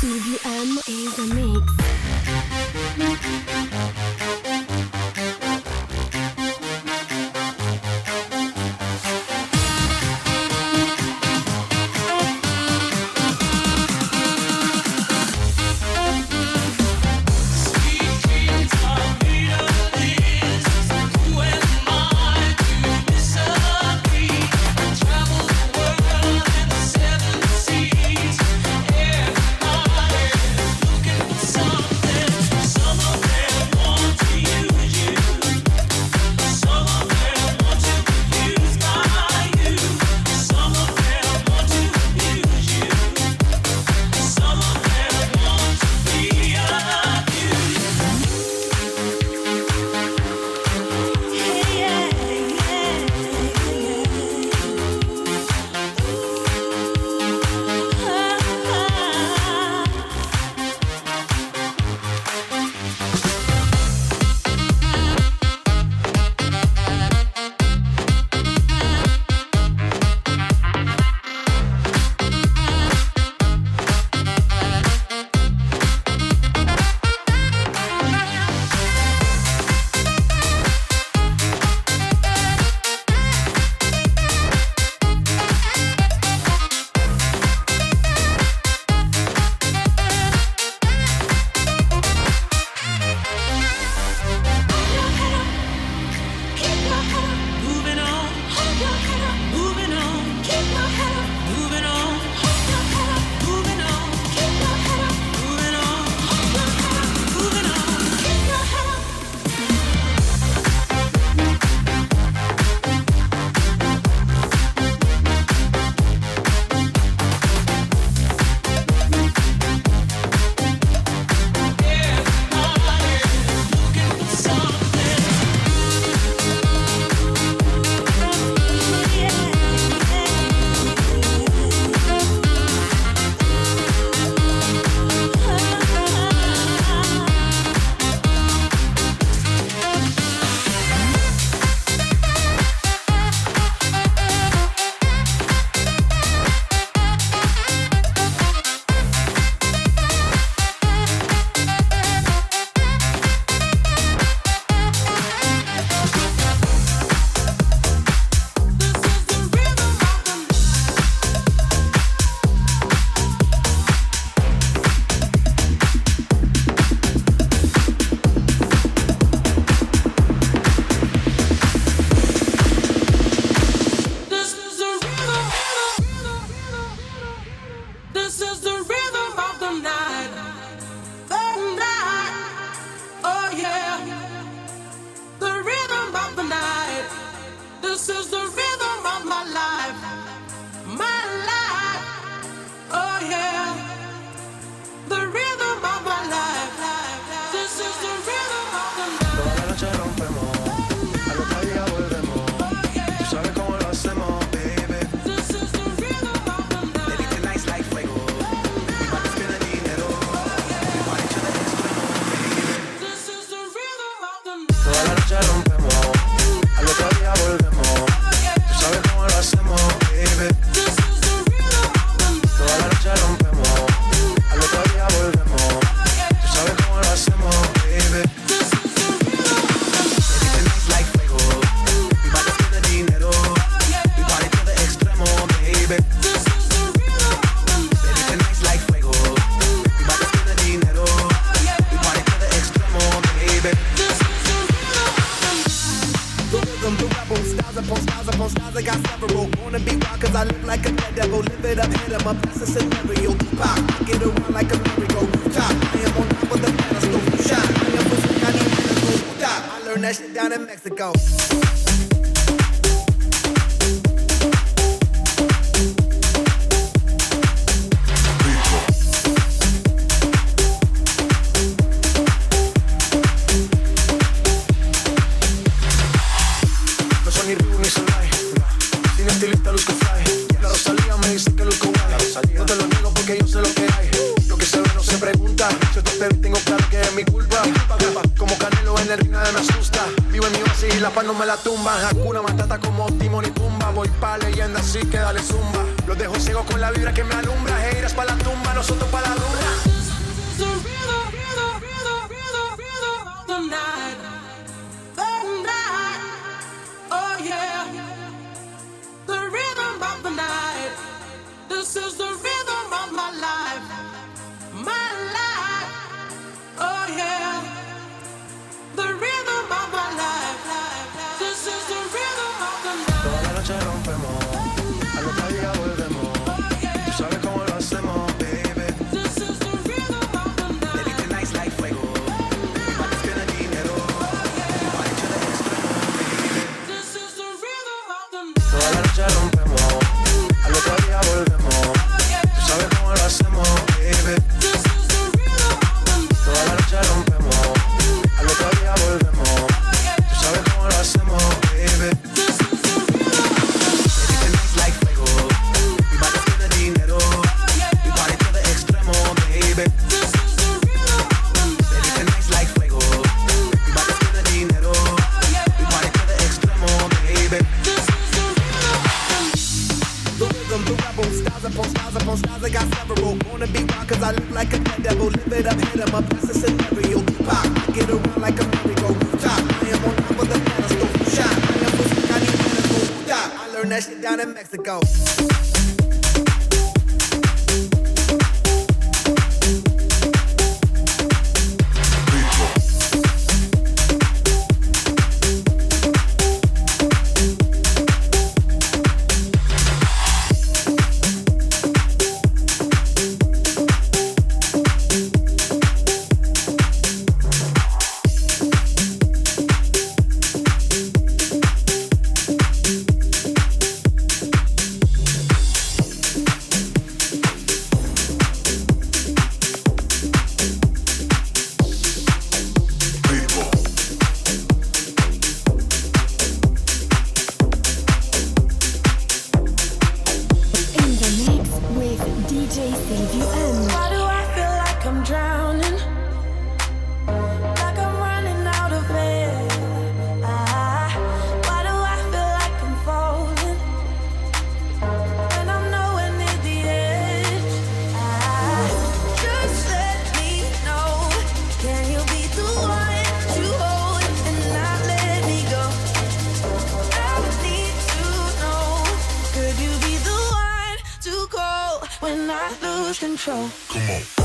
CVM is a mix. lose control. Come on.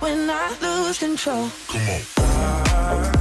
when I lose control. Come on.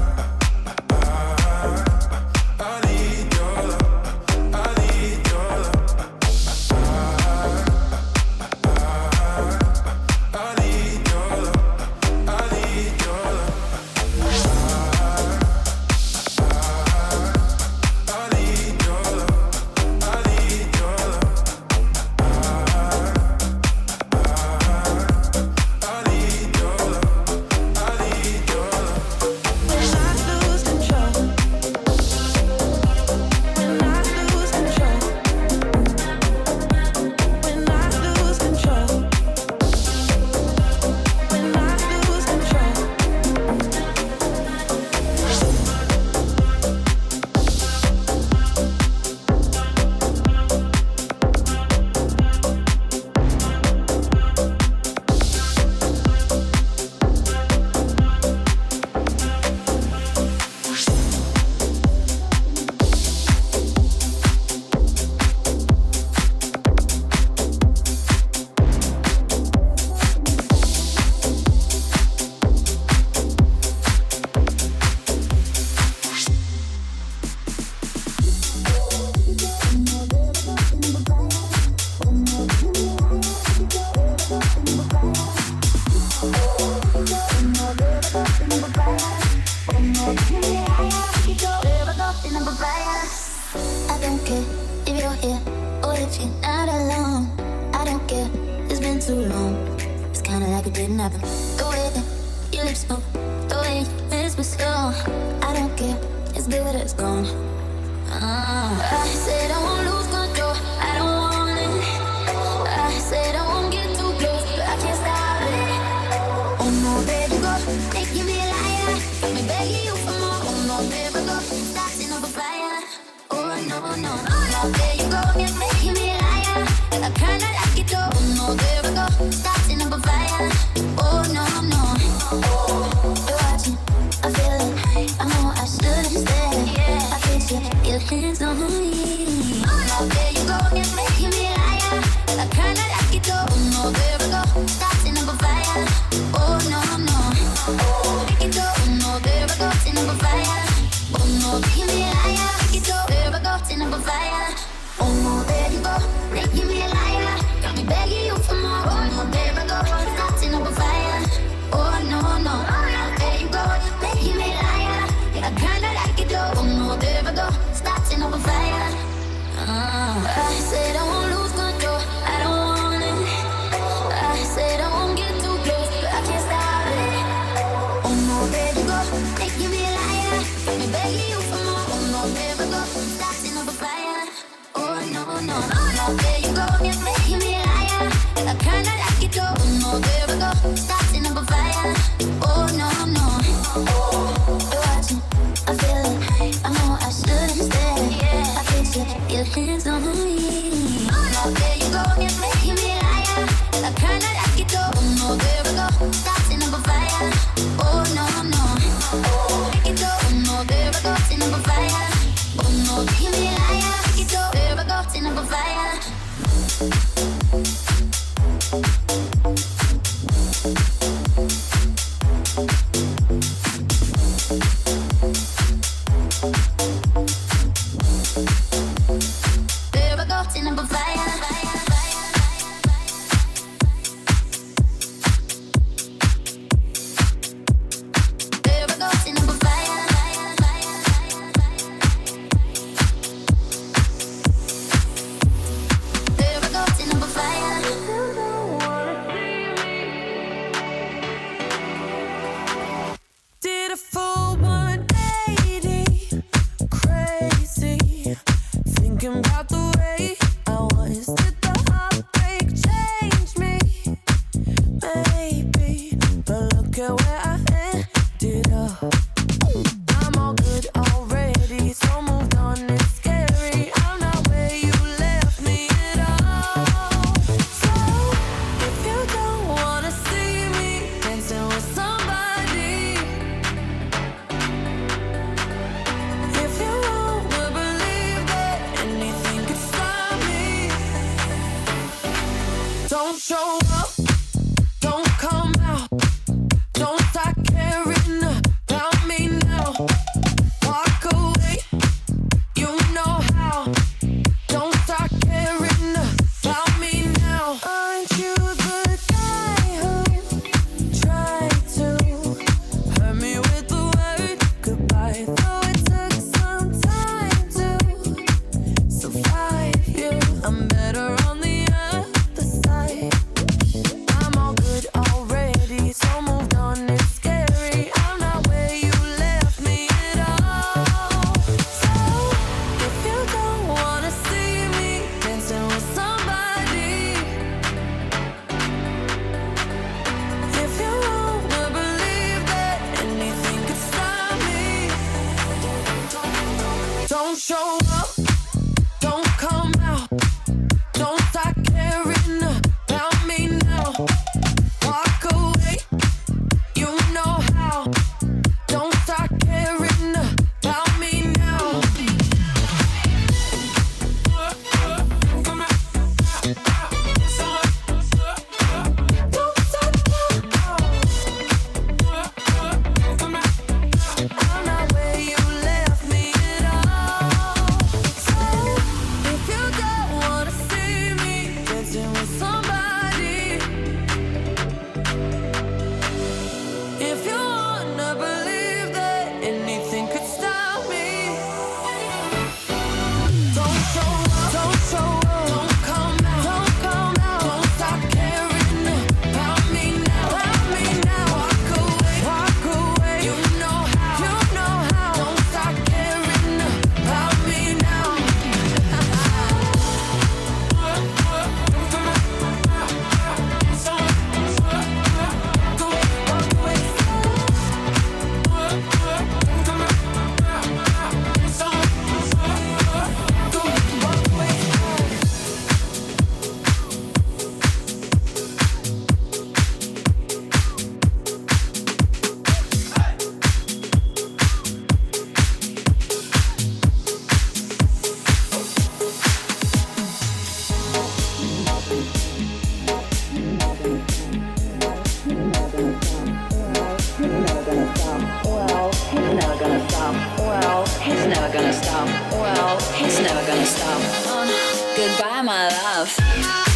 Gonna stop. Well, he's never gonna stop. Uh, goodbye, my love.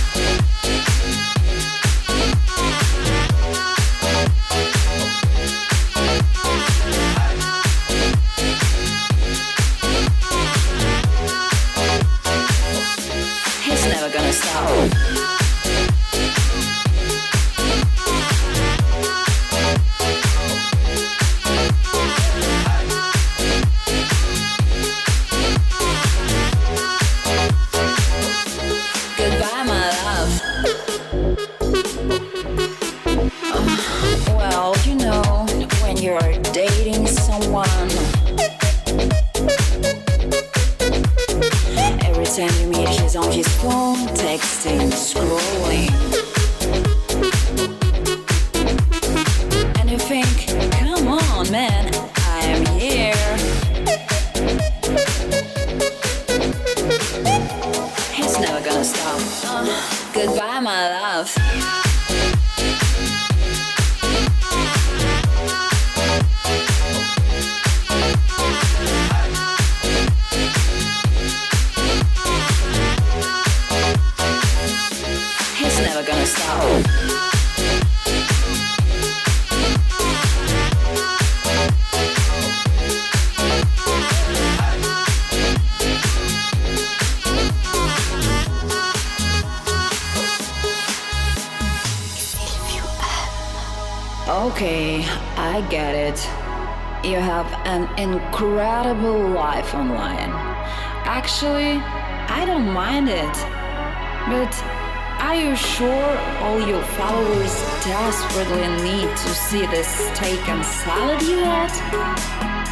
Followers desperately need to see the steak and salad you had?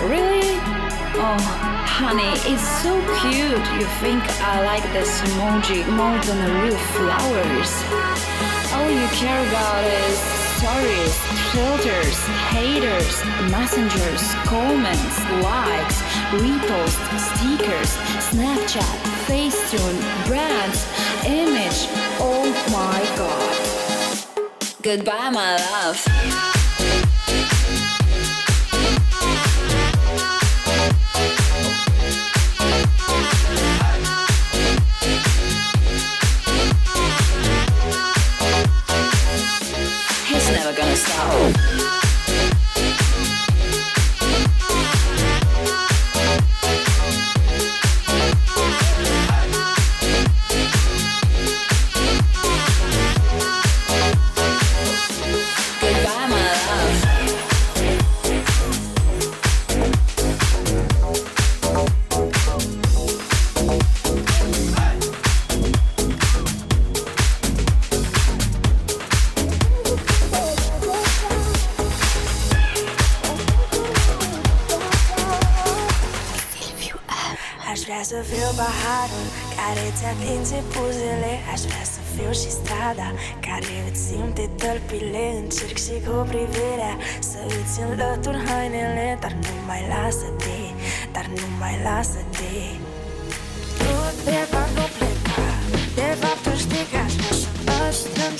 Really? Oh, honey, it's so cute. You think I like this emoji more than the real flowers. All you care about is stories, filters, haters, messengers, comments, likes, reposts, stickers, Snapchat, Facetune, brands, image. Oh my god. Goodbye, my love. Atinge buzele Aș vrea să fiu și strada Care îți simte tălpile. Încerc și cu privirea Să îți înlătur hainele Dar nu mai lasă-te Dar nu mai lasă-te Tu de fapt nu pleca De fapt tu știi că aș vrea să mă strângem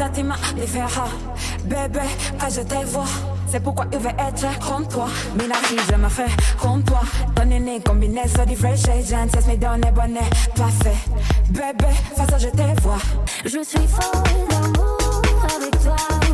ati nifeha ah. bébé que je te vois c'est pourquoi il veut être comme toi. Mina si je me fais comme toi. Ton une combinaison de vrai chez Janssen Mais dans les bonnets parfait Bébé, façon je te vois Je suis folle d'amour avec toi.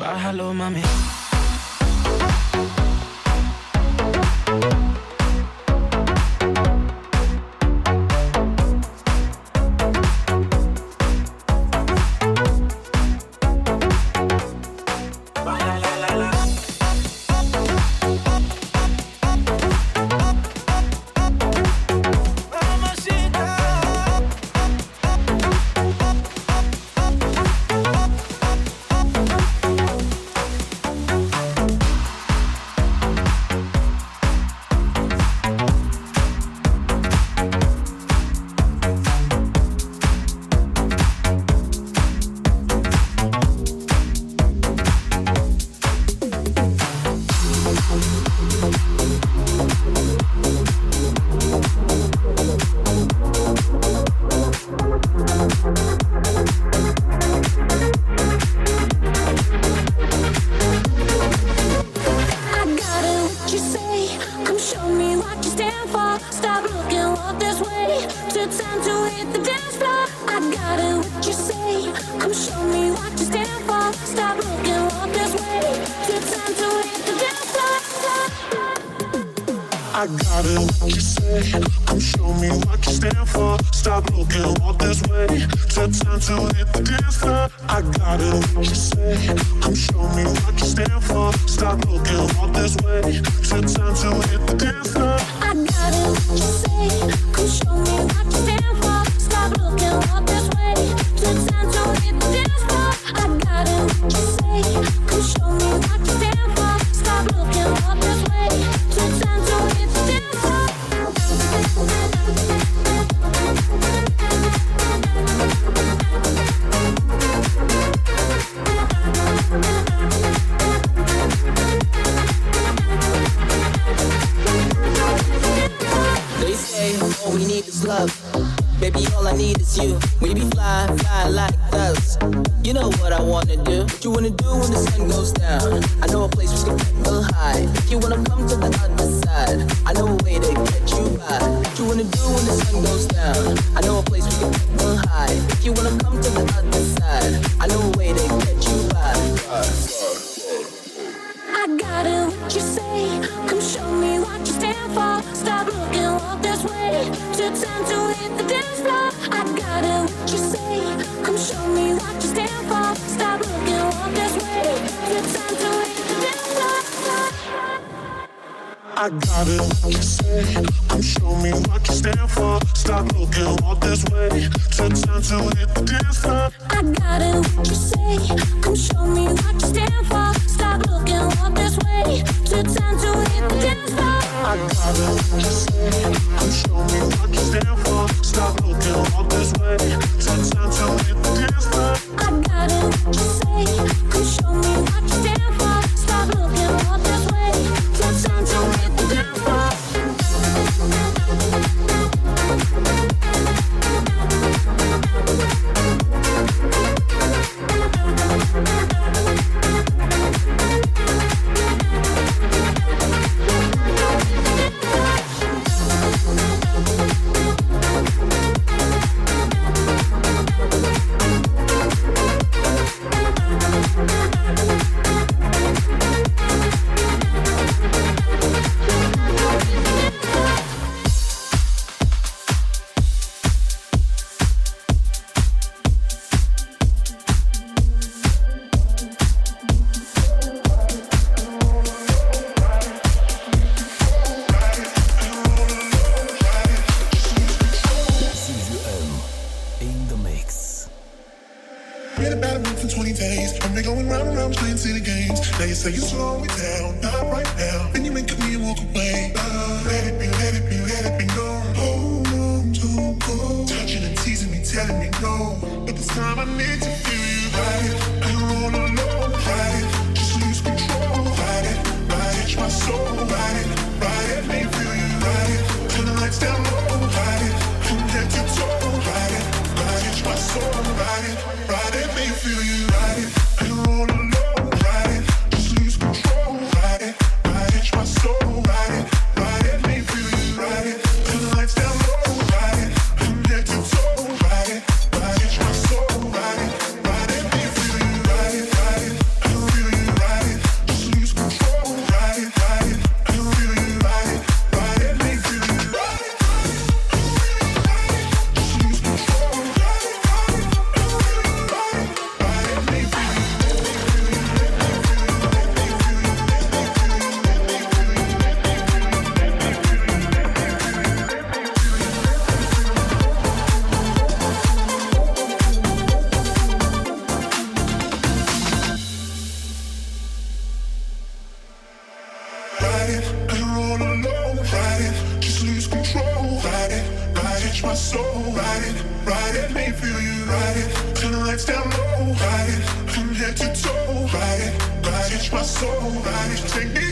Bájalo, mami. my soul and it's taking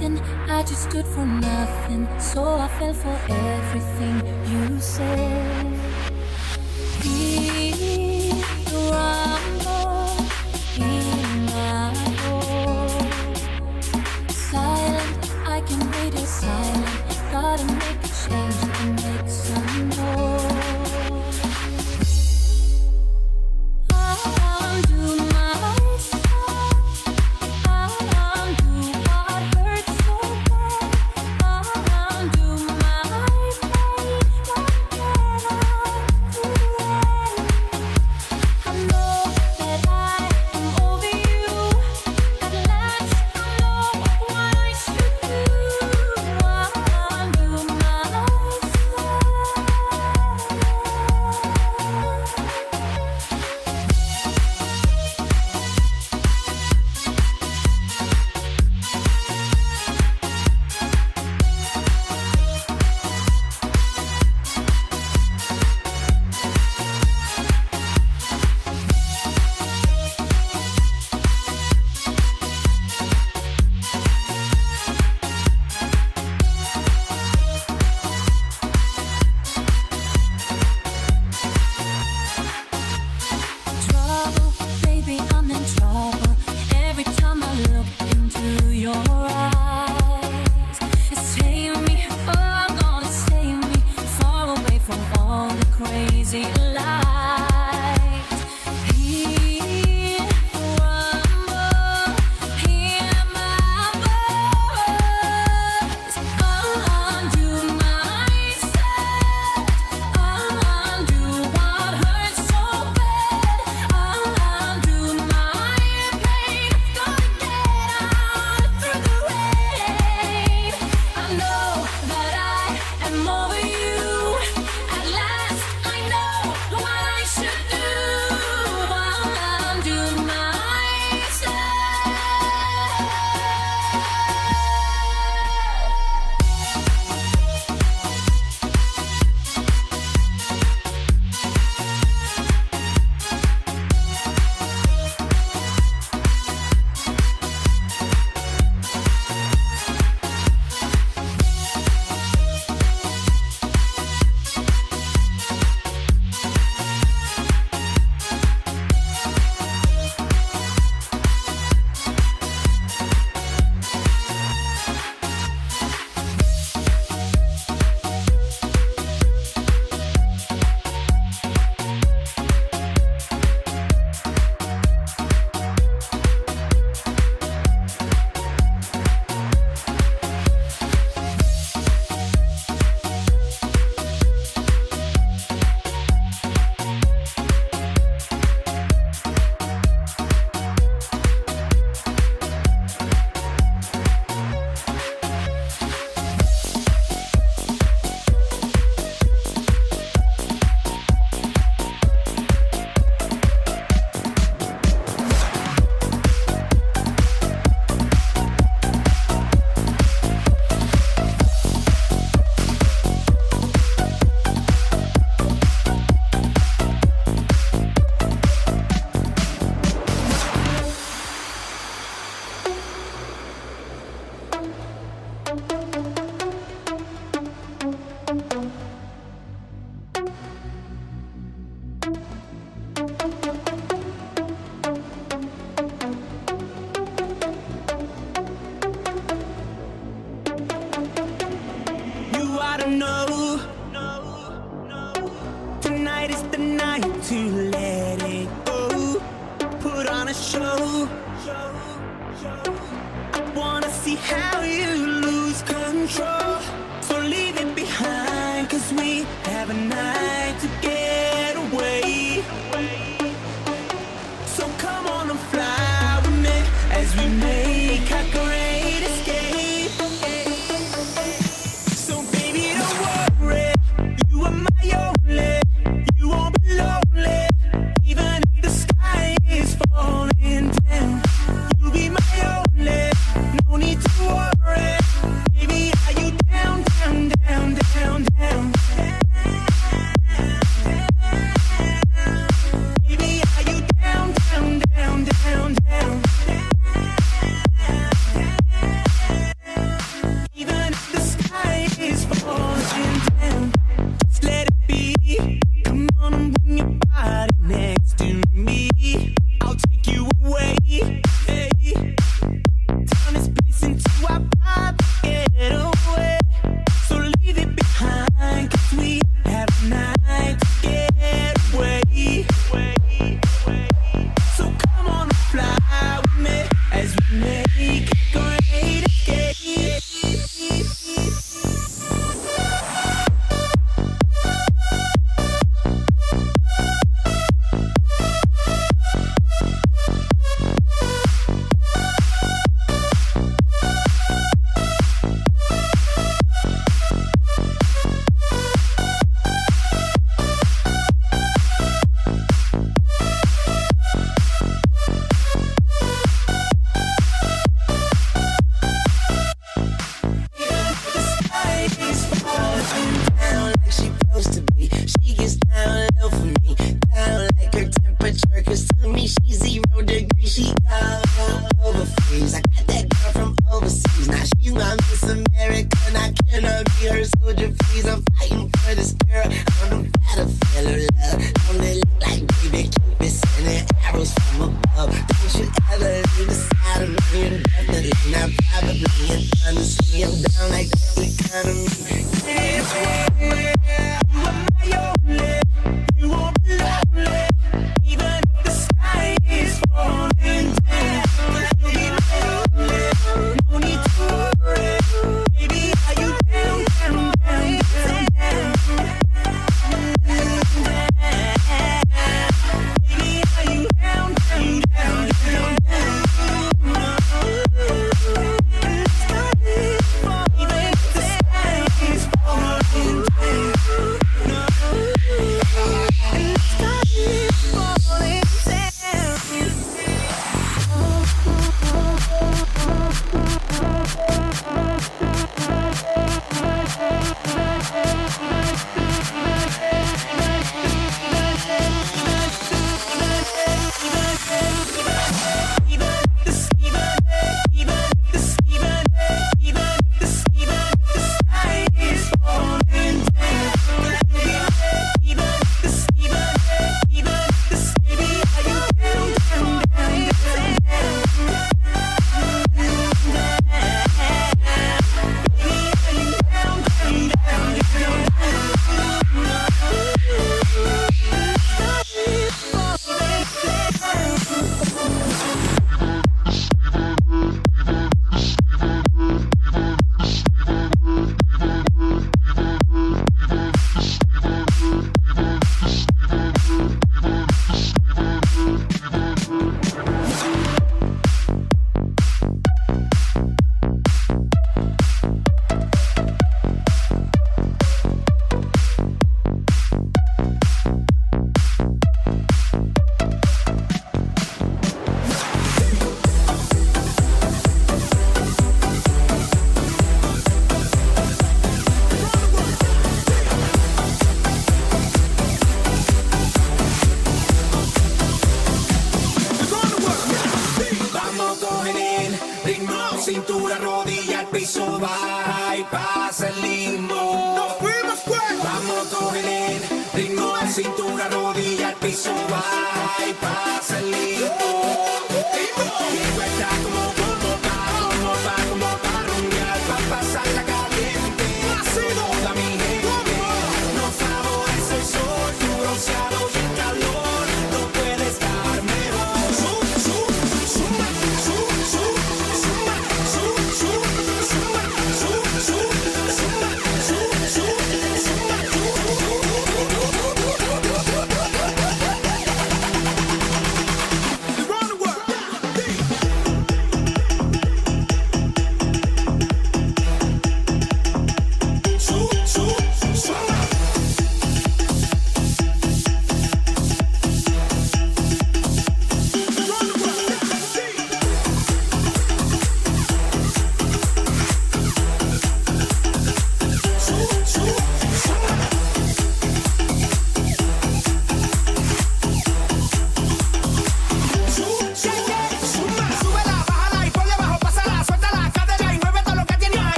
nothing. I just stood for nothing. So I fell for everything you said. Be right.